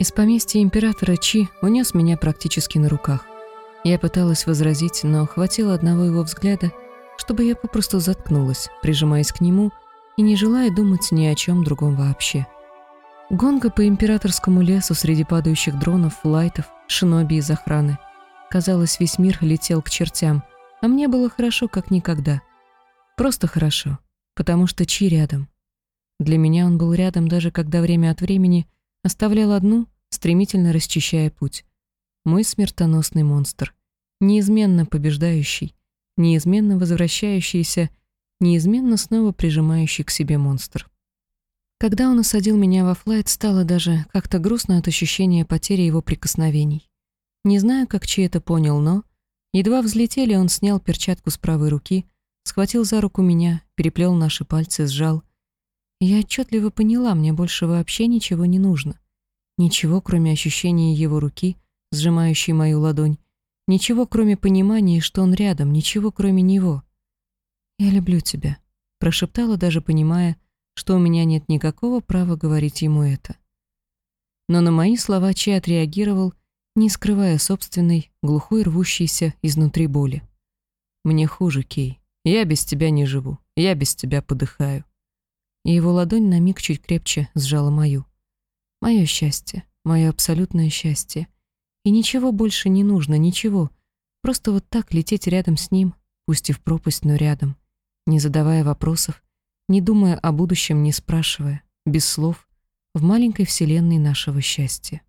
Из поместья императора Чи унес меня практически на руках. Я пыталась возразить, но хватило одного его взгляда, чтобы я попросту заткнулась, прижимаясь к нему и не желая думать ни о чем другом вообще. Гонка по императорскому лесу среди падающих дронов, лайтов, шиноби из охраны. Казалось, весь мир летел к чертям, а мне было хорошо, как никогда. Просто хорошо, потому что Чи рядом. Для меня он был рядом даже когда время от времени оставлял одну, стремительно расчищая путь. Мой смертоносный монстр, неизменно побеждающий, неизменно возвращающийся, неизменно снова прижимающий к себе монстр. Когда он осадил меня во флайт, стало даже как-то грустно от ощущения потери его прикосновений. Не знаю, как Чи это понял, но... Едва взлетели, он снял перчатку с правой руки, схватил за руку меня, переплел наши пальцы, сжал. Я отчетливо поняла, мне больше вообще ничего не нужно. Ничего, кроме ощущения его руки, сжимающей мою ладонь. Ничего, кроме понимания, что он рядом, ничего, кроме него. «Я люблю тебя», — прошептала, даже понимая, что у меня нет никакого права говорить ему это. Но на мои слова Чи отреагировал, не скрывая собственной, глухой рвущейся изнутри боли. «Мне хуже, Кей. Я без тебя не живу. Я без тебя подыхаю». И его ладонь на миг чуть крепче сжала мою. Мое счастье, мое абсолютное счастье. И ничего больше не нужно, ничего. Просто вот так лететь рядом с ним, пусть и в пропасть, но рядом, не задавая вопросов, не думая о будущем, не спрашивая, без слов, в маленькой вселенной нашего счастья.